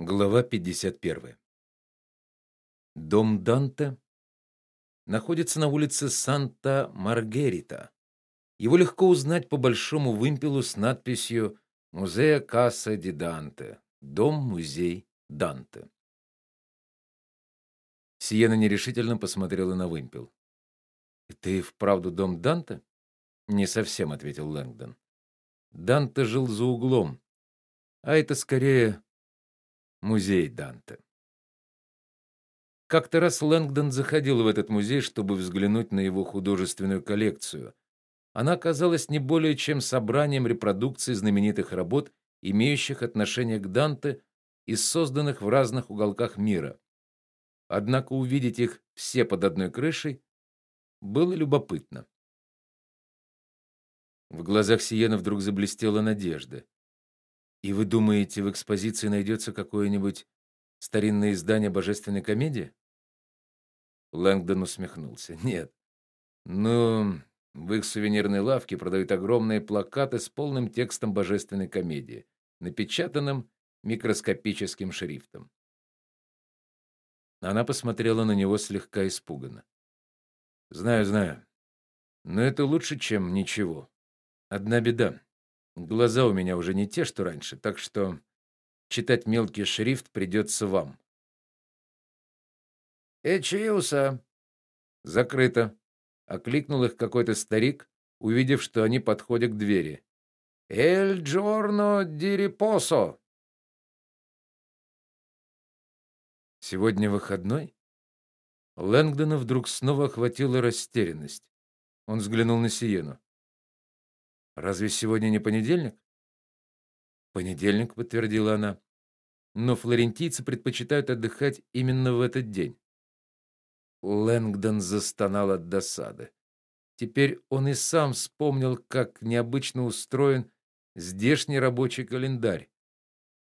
Глава 51. Дом Данте находится на улице Санта-Маргерита. Его легко узнать по большому вымпелу с надписью Музея Касса ди Данте. Дом-музей Данте. Сиена нерешительно посмотрела на вымпел. "Это и вправду дом Данте?" "Не совсем", ответил Лэнгдон. "Данте жил за углом, а это скорее Музей Данте. Как-то раз Лэнгдон заходил в этот музей, чтобы взглянуть на его художественную коллекцию. Она оказалась не более чем собранием репродукций знаменитых работ, имеющих отношение к Данте и созданных в разных уголках мира. Однако увидеть их все под одной крышей было любопытно. В глазах Сиена вдруг заблестела надежда. И вы думаете, в экспозиции найдется какое-нибудь старинное издание божественной комедии? Лэнгдон усмехнулся. Нет. Но в их сувенирной лавке продают огромные плакаты с полным текстом божественной комедии, напечатанным микроскопическим шрифтом. Она посмотрела на него слегка испуганно. Знаю, знаю. Но это лучше, чем ничего. Одна беда. Глаза у меня уже не те, что раньше, так что читать мелкий шрифт придется вам. Эчиуса. Закрыто. Окликнул их какой-то старик, увидев, что они подходят к двери. Эль Джорно ди рипосо. Сегодня выходной? Лэнгдона вдруг снова охватила растерянность. Он взглянул на Сиену. Разве сегодня не понедельник? Понедельник, подтвердила она. Но флорентийцы предпочитают отдыхать именно в этот день. Лэнгдон застонал от досады. Теперь он и сам вспомнил, как необычно устроен здешний рабочий календарь.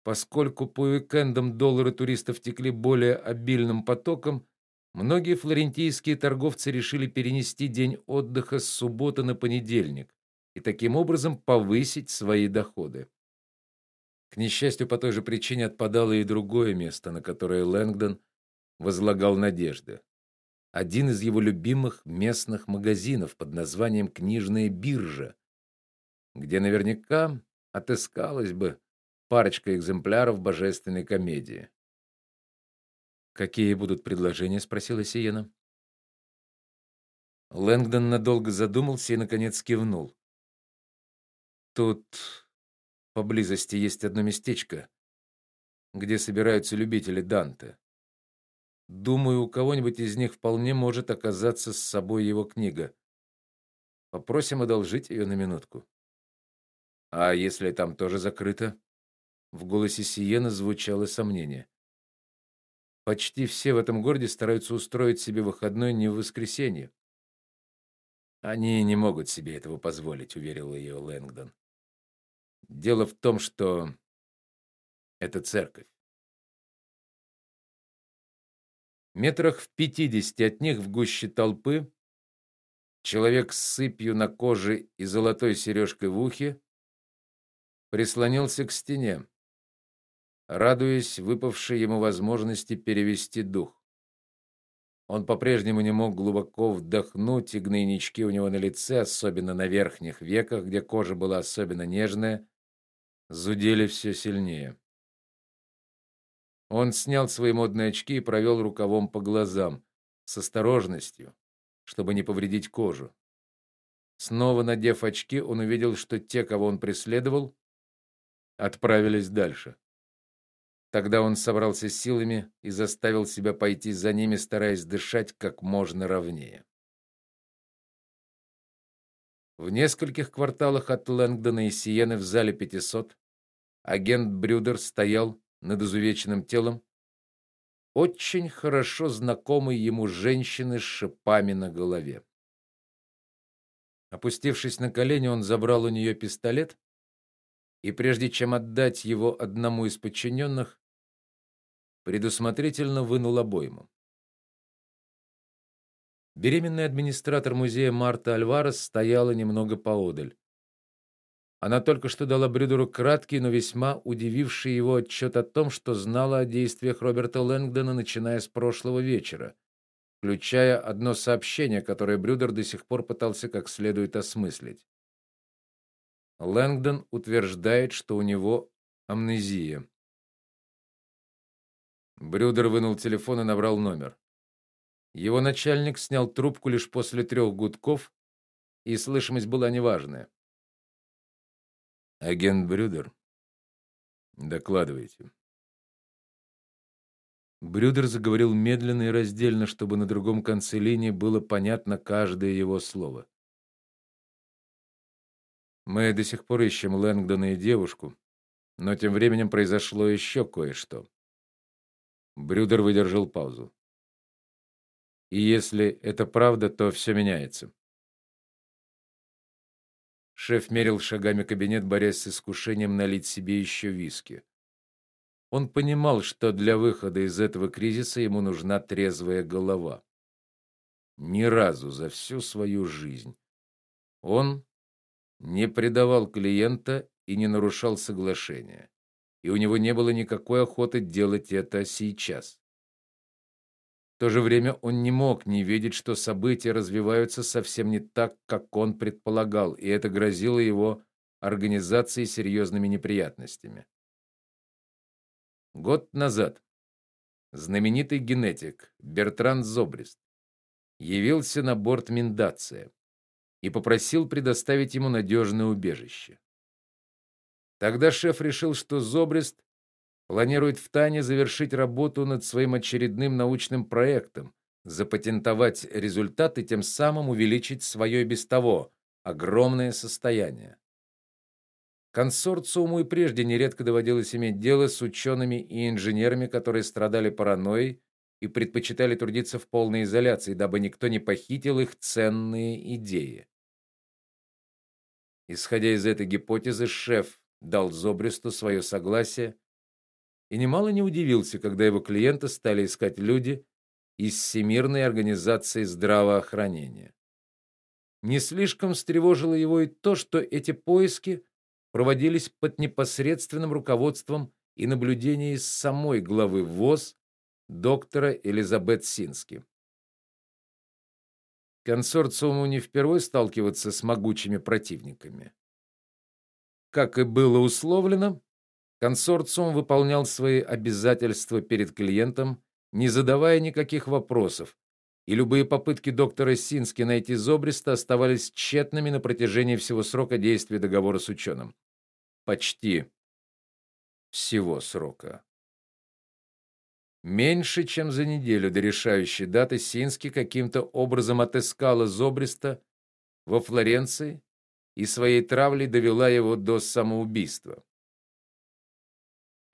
Поскольку по уикендам доллары туристов текли более обильным потоком, многие флорентийские торговцы решили перенести день отдыха с субботы на понедельник и таким образом повысить свои доходы. К несчастью, по той же причине отпадало и другое место, на которое Лэнгдон возлагал надежды. Один из его любимых местных магазинов под названием Книжная биржа, где наверняка отыскалась бы парочка экземпляров божественной комедии. Какие будут предложения, спросила Сиена. Лэнгдон надолго задумался и наконец кивнул. Тут поблизости есть одно местечко, где собираются любители Данте. Думаю, у кого-нибудь из них вполне может оказаться с собой его книга. Попросим одолжить ее на минутку. А если там тоже закрыто? В голосе Сиены звучало сомнение. Почти все в этом городе стараются устроить себе выходной не в воскресенье. Они не могут себе этого позволить, уверил ее Лэнгдон. Дело в том, что это церковь. Метрах в пятидесяти от них в гуще толпы человек с сыпью на коже и золотой сережкой в ухе прислонился к стене, радуясь выпавшей ему возможности перевести дух. Он по-прежнему не мог глубоко вдохнуть, и гнойнички у него на лице, особенно на верхних веках, где кожа была особенно нежная, зудели все сильнее. Он снял свои модные очки и провел рукавом по глазам с осторожностью, чтобы не повредить кожу. Снова надев очки, он увидел, что те, кого он преследовал, отправились дальше. Тогда он собрался силами и заставил себя пойти за ними, стараясь дышать как можно ровнее. В нескольких кварталах от Лэнгдона и Сиены в зале 500 агент Брюдер стоял над изувеченным телом очень хорошо знакомой ему женщины с шипами на голове. Опустившись на колени, он забрал у нее пистолет и прежде чем отдать его одному из подчиненных, предусмотрительно вынул обойму. Беременный администратор музея Марта Альварес стояла немного поодаль. Она только что дала Брюдеру краткий, но весьма удививший его отчет о том, что знала о действиях Роберта Лэнгдона, начиная с прошлого вечера, включая одно сообщение, которое Брюдер до сих пор пытался как следует осмыслить. Лэнгдон утверждает, что у него амнезия. Брюдер вынул телефон и набрал номер. Его начальник снял трубку лишь после трех гудков, и слышимость была неважная. Агент Брюдер, докладывайте. Брюдер заговорил медленно и раздельно, чтобы на другом конце линии было понятно каждое его слово. Мы до сих пор ищем Лэнгдона и девушку, но тем временем произошло еще кое-что. Брюдер выдержал паузу. И если это правда, то все меняется. Шеф мерил шагами кабинет, борясь с искушением налить себе еще виски. Он понимал, что для выхода из этого кризиса ему нужна трезвая голова. Ни разу за всю свою жизнь он не предавал клиента и не нарушал соглашения и у него не было никакой охоты делать это сейчас. В то же время он не мог не видеть, что события развиваются совсем не так, как он предполагал, и это грозило его организации серьезными неприятностями. Год назад знаменитый генетик Бертран Зобрист явился на борт Миндация и попросил предоставить ему надежное убежище. Тогда шеф решил, что Зобрист планирует в Тане завершить работу над своим очередным научным проектом, запатентовать результаты и тем самым увеличить свое без того огромное состояние. Консорциуму и прежде нередко доводилось иметь дело с учеными и инженерами, которые страдали паранойей и предпочитали трудиться в полной изоляции, дабы никто не похитил их ценные идеи. Исходя из этой гипотезы, шеф дал Зобресту свое согласие и немало не удивился, когда его клиента стали искать люди из Всемирной организации здравоохранения. Не слишком встревожило его и то, что эти поиски проводились под непосредственным руководством и наблюдением самой главы ВОЗ доктора Элизабет Сински. Консорциуму не впервые сталкиваться с могучими противниками. Как и было условлено, консорциум выполнял свои обязательства перед клиентом, не задавая никаких вопросов, и любые попытки доктора Сински найти Зобриста оставались тщетными на протяжении всего срока действия договора с ученым. Почти всего срока. Меньше чем за неделю до решающей даты Сински каким-то образом отыскала Зобриста во Флоренции и своей травлей довела его до самоубийства.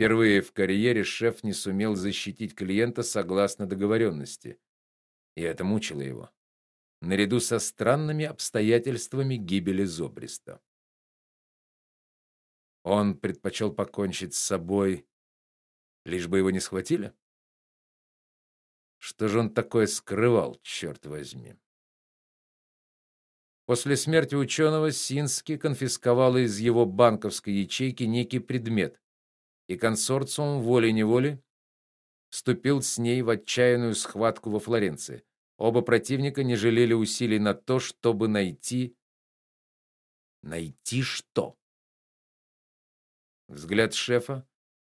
Впервые в карьере шеф не сумел защитить клиента согласно договоренности, и это мучило его, наряду со странными обстоятельствами гибели Зобриста. Он предпочел покончить с собой, лишь бы его не схватили. Что же он такое скрывал, черт возьми? После смерти ученого Сински конфисковала из его банковской ячейки некий предмет, и консорциум волей-неволей вступил с ней в отчаянную схватку во Флоренции. Оба противника не жалели усилий на то, чтобы найти найти что? Взгляд шефа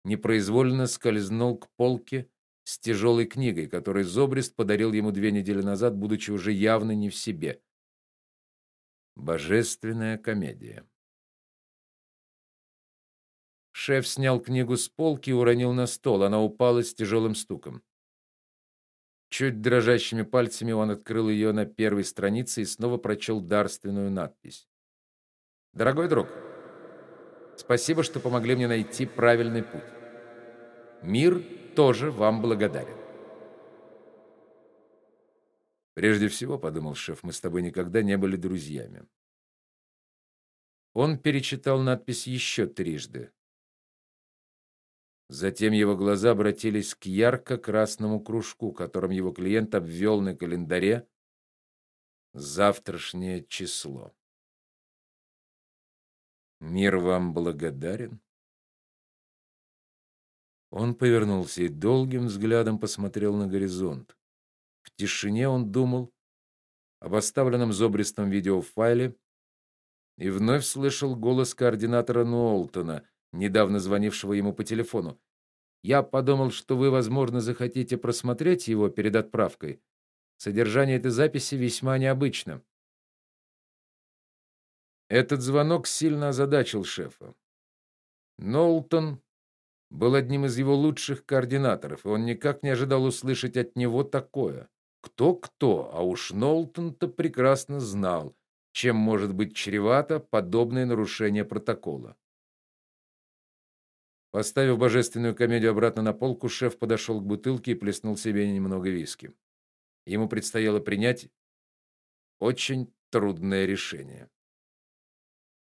непроизвольно скользнул к полке с тяжелой книгой, которую Зобрист подарил ему две недели назад, будучи уже явно не в себе. Божественная комедия. Шеф снял книгу с полки и уронил на стол. Она упала с тяжелым стуком. Чуть дрожащими пальцами он открыл ее на первой странице и снова прочел дарственную надпись. Дорогой друг, спасибо, что помогли мне найти правильный путь. Мир тоже вам благодарен. Прежде всего, подумал шеф, мы с тобой никогда не были друзьями. Он перечитал надпись еще трижды. Затем его глаза обратились к ярко-красному кружку, которым его клиент обвел на календаре завтрашнее число. Мир вам благодарен. Он повернулся и долгим взглядом посмотрел на горизонт. В тишине он думал об оставленном зобристом видеофайле и вновь слышал голос координатора Нолтона, недавно звонившего ему по телефону. Я подумал, что вы, возможно, захотите просмотреть его перед отправкой. Содержание этой записи весьма необычно. Этот звонок сильно озадачил шефа. Нолтон был одним из его лучших координаторов, и он никак не ожидал услышать от него такое. Кто кто, а уж Нолтон-то прекрасно знал, чем может быть чревато подобное нарушение протокола. Поставив божественную комедию обратно на полку, шеф подошел к бутылке и плеснул себе немного виски. Ему предстояло принять очень трудное решение.